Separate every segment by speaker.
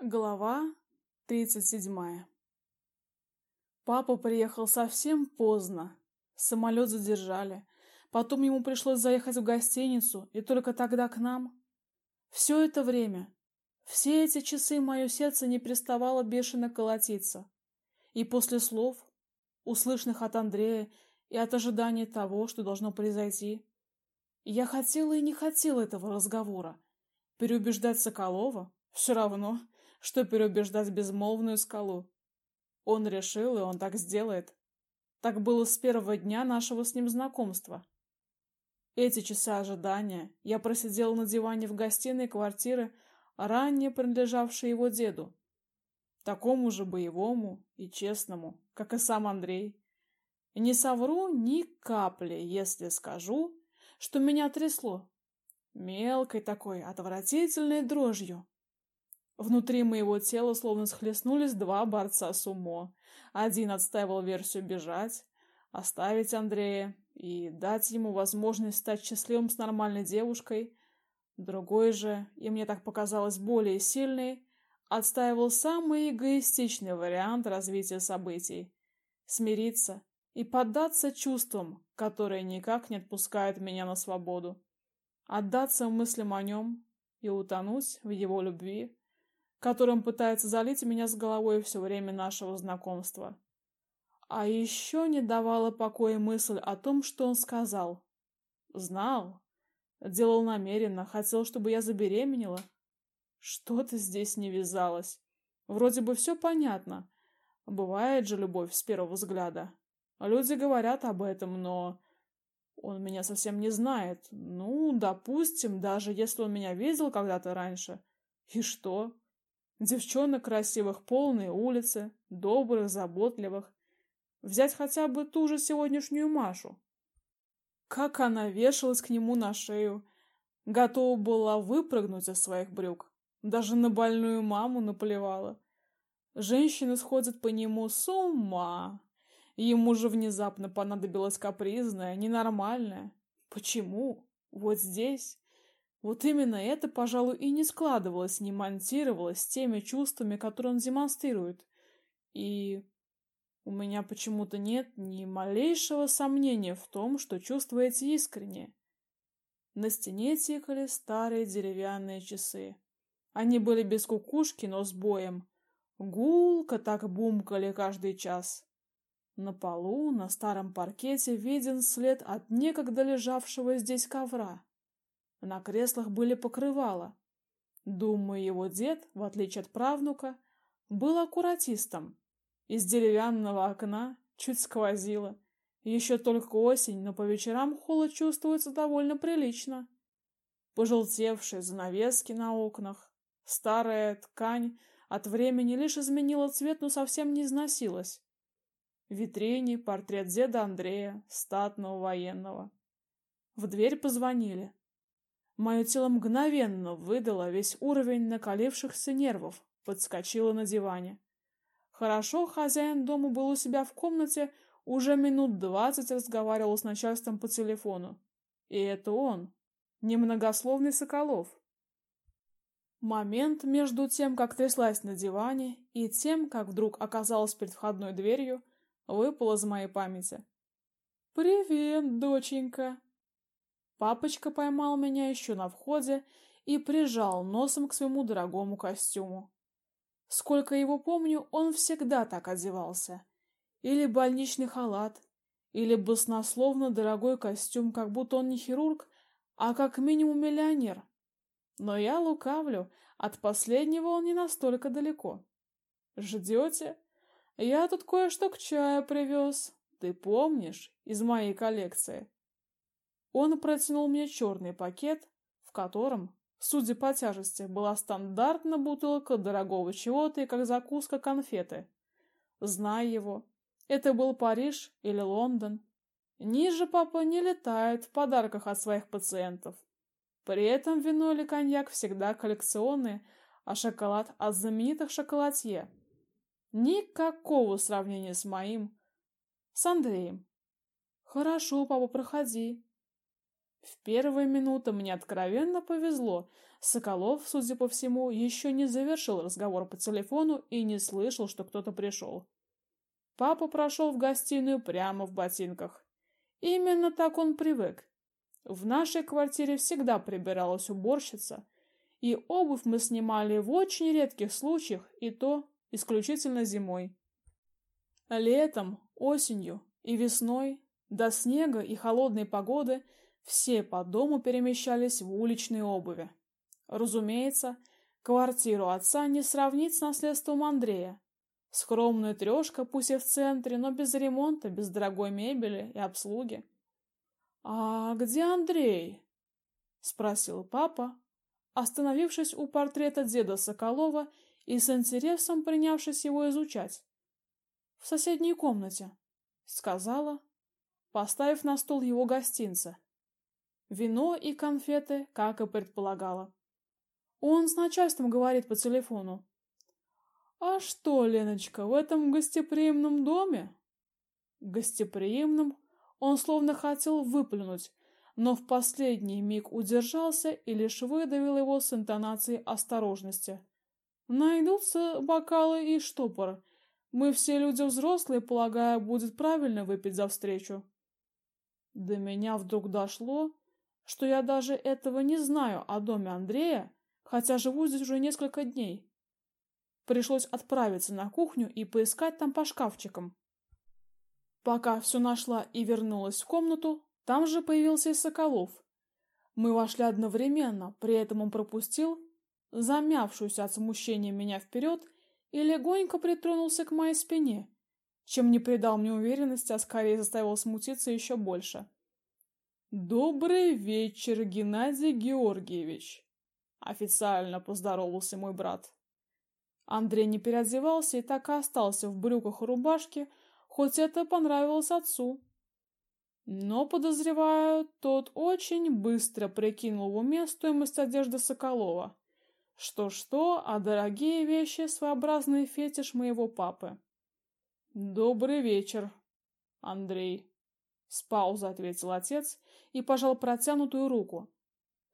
Speaker 1: Глава 37. Папа приехал совсем поздно. Самолет задержали. Потом ему пришлось заехать в гостиницу, и только тогда к нам. Все это время, все эти часы мое сердце не переставало бешено колотиться. И после слов, услышанных от Андрея, и от ожидания того, что должно произойти, я хотела и не хотела этого разговора. Переубеждать Соколова все равно, что переубеждать безмолвную скалу. Он решил, и он так сделает. Так было с первого дня нашего с ним знакомства. Эти часы ожидания я просидела на диване в гостиной квартиры, ранее принадлежавшей его деду, такому же боевому и честному, как и сам Андрей. Не совру ни капли, если скажу, что меня трясло. Мелкой такой, отвратительной дрожью. Внутри моего тела словно схлестнулись два борца с умо. Один отстаивал версию бежать, оставить Андрея и дать ему возможность стать счастливым с нормальной девушкой. Другой же, и мне так показалось более сильный, отстаивал самый эгоистичный вариант развития событий. Смириться и поддаться чувствам, которые никак не отпускают меня на свободу. Отдаться мыслям о нем и утонуть в его любви которым пытается залить меня с головой все время нашего знакомства. А еще не давала покоя мысль о том, что он сказал. Знал, делал намеренно, хотел, чтобы я забеременела. Что-то здесь не вязалось. Вроде бы все понятно. Бывает же любовь с первого взгляда. Люди говорят об этом, но он меня совсем не знает. Ну, допустим, даже если он меня видел когда-то раньше. И что? Девчонок красивых полные улицы, добрых, заботливых. Взять хотя бы ту же сегодняшнюю Машу. Как она вешалась к нему на шею, готова была выпрыгнуть из своих брюк, даже на больную маму наплевала. Женщины сходят по нему с ума. Ему же внезапно понадобилась капризная, ненормальная. Почему? Вот здесь, вот именно это, пожалуй, и не складывалось, не монтировалось с теми чувствами, которые он демонстрирует. И у меня почему-то нет ни малейшего сомнения в том, что чувствуете искренне. На стене тикали старые деревянные часы. Они были без кукушки, но с боем. Гулко так бумкали каждый час. На полу, на старом паркете, виден след от некогда лежавшего здесь ковра. На креслах были покрывала. Думаю, его дед, в отличие от правнука, был аккуратистом. Из деревянного окна чуть сквозило. Еще только осень, но по вечерам холод чувствуется довольно прилично. Пожелтевшие занавески на окнах, старая ткань от времени лишь изменила цвет, но совсем не износилась. В витрине портрет деда Андрея, статного военного. В дверь позвонили. Мое тело мгновенно выдало весь уровень накалившихся нервов, подскочило на диване. Хорошо, хозяин дома был у себя в комнате, уже минут двадцать разговаривал с начальством по телефону. И это он, немногословный Соколов. Момент между тем, как тряслась на диване, и тем, как вдруг оказалась перед входной дверью, выпал из моей памяти. «Привет, доченька!» Папочка поймал меня еще на входе и прижал носом к своему дорогому костюму. Сколько его помню, он всегда так одевался. Или больничный халат, или баснословно дорогой костюм, как будто он не хирург, а как минимум миллионер. Но я лукавлю, от последнего он не настолько далеко. Ждете? Я тут кое-что к чаю привез. Ты помнишь, из моей коллекции. Он протянул мне черный пакет, в котором, судя по тяжести, была стандартная бутылка дорогого чего-то и как закуска конфеты. Знай его. Это был Париж или Лондон. Ниже папа не летает в подарках от своих пациентов. При этом вино или коньяк всегда коллекционные, а шоколад от знаменитых шоколадье. Никакого сравнения с моим, с Андреем. Хорошо, папа, проходи. В первые минуты мне откровенно повезло. Соколов, судя по всему, еще не завершил разговор по телефону и не слышал, что кто-то пришел. Папа прошел в гостиную прямо в ботинках. Именно так он привык. В нашей квартире всегда прибиралась уборщица, и обувь мы снимали в очень редких случаях, и то исключительно зимой. Летом, осенью и весной, до снега и холодной погоды, все по дому перемещались в уличной обуви. Разумеется, квартиру отца не сравнить с наследством Андрея. Скромная трешка, пусть и в центре, но без ремонта, без дорогой мебели и обслуги. «А где Андрей?» — спросил папа, остановившись у портрета деда Соколова и с интересом принявшись его изучать. «В соседней комнате», — сказала, поставив на стол его гостинца. Вино и конфеты, как и предполагала. Он с начальством говорит по телефону. «А что, Леночка, в этом гостеприимном доме?» Гостеприимным он словно хотел выплюнуть, но в последний миг удержался и лишь выдавил его с интонацией осторожности. «Найдутся бокалы и штопор. Мы все люди взрослые, полагаю, будет правильно выпить за встречу». До меня вдруг дошло, что я даже этого не знаю о доме Андрея, хотя живу здесь уже несколько дней. Пришлось отправиться на кухню и поискать там по шкафчикам. Пока все нашла и вернулась в комнату, там же появился и Соколов. Мы вошли одновременно, при этом он пропустил замявшуюся от смущения меня вперед и легонько притронулся к моей спине, чем не придал мне уверенности, а скорее заставил смутиться еще больше. Добрый вечер, Геннадий Георгиевич, официально поздоровался мой брат. Андрей не переодевался и так и остался в брюках и рубашке, хоть это понравилось отцу. Но, подозреваю, тот очень быстро прикинул в уме стоимость одежды Соколова. Что-что, а дорогие вещи — своеобразный фетиш моего папы. «Добрый вечер, Андрей», — с паузой ответил отец и пожал протянутую руку.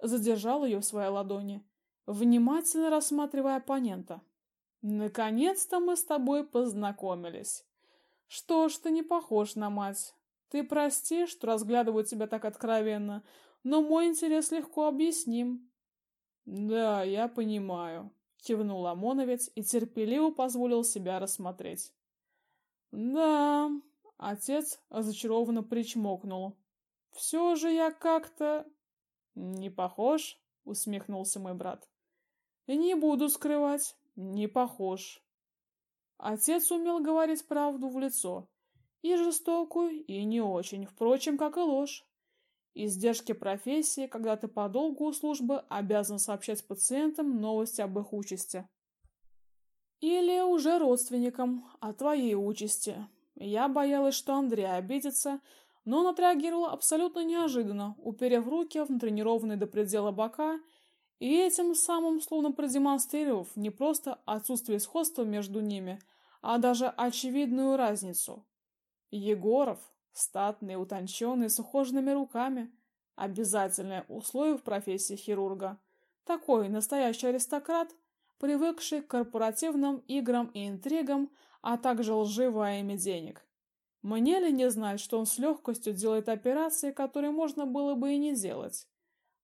Speaker 1: Задержал ее в своей ладони, внимательно рассматривая оппонента. «Наконец-то мы с тобой познакомились. Что ж, ты не похож на мать. Ты прости, что разглядываю тебя так откровенно, но мой интерес легко объясним». «Да, я понимаю», — кивнул Омоновец и терпеливо позволил себя рассмотреть. «Да», — отец разочарованно причмокнул. Все же я как-то... Не похож, усмехнулся мой брат. Не буду скрывать, не похож. Отец умел говорить правду в лицо, и жестокую, и не очень, впрочем, как и ложь. Издержки профессии, когда ты по долгу службы обязан сообщать пациентам новости об их участи. Или уже родственникам о твоей участи. Я боялась, что Андрей обидится, но он отреагировал абсолютно неожиданно, уперев руки в натренированные до предела бока и этим самым словно продемонстрировав не просто отсутствие сходства между ними, а даже очевидную разницу. Егоров, статный, утонченный, с ухоженными руками, обязательное условие в профессии хирурга. Такой настоящий аристократ, привыкший к корпоративным играм и интригам, а также лживое имя денег. Мне ли не знать, что он с легкостью делает операции, которые можно было бы и не делать?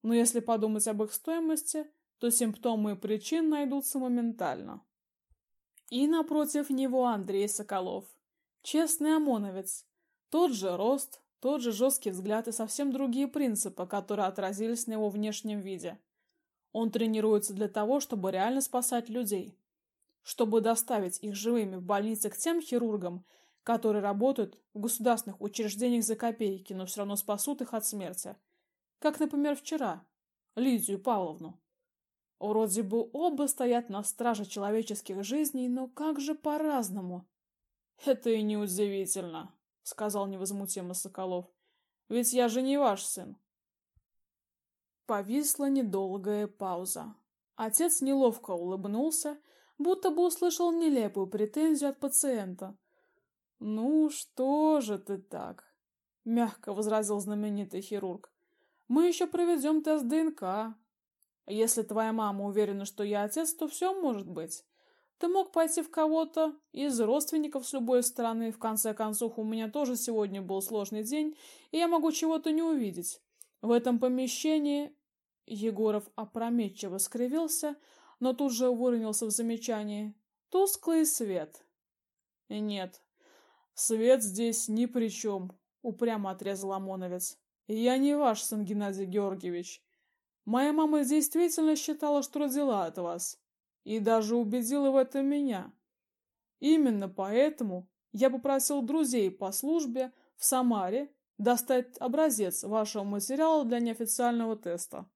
Speaker 1: Но если подумать об их стоимости, то симптомы и причин найдутся моментально. И напротив него Андрей Соколов. Честный ОМОНовец. Тот же рост, тот же жесткий взгляд и совсем другие принципы, которые отразились на его внешнем виде. Он тренируется для того, чтобы реально спасать людей. Чтобы доставить их живыми в больницы к тем хирургам, которые работают в государственных учреждениях за копейки, но все равно спасут их от смерти. Как, например, вчера, Лидию Павловну. Вроде бы оба стоят на страже человеческих жизней, но как же по-разному? Это и не удивительно, сказал невозмутимо Соколов. Ведь я же не ваш сын. Повисла недолгая пауза. Отец неловко улыбнулся, будто бы услышал нелепую претензию от пациента, «Ну что же ты так?» — мягко возразил знаменитый хирург. «Мы еще проведем тест ДНК. Если твоя мама уверена, что я отец, то все может быть. Ты мог пойти в кого-то из родственников с любой стороны. В конце концов, у меня тоже сегодня был сложный день, и я могу чего-то не увидеть. В этом помещении Егоров опрометчиво скривился, но тут же выронился в замечании. Тусклый свет. Нет, свет здесь ни при чем, упрямо отрезал ОМОНовец. Я не ваш сын, Геннадий Георгиевич. Моя мама действительно считала, что родила от вас, и даже убедила в этом меня. Именно поэтому я попросил друзей по службе в Самаре достать образец вашего материала для неофициального теста.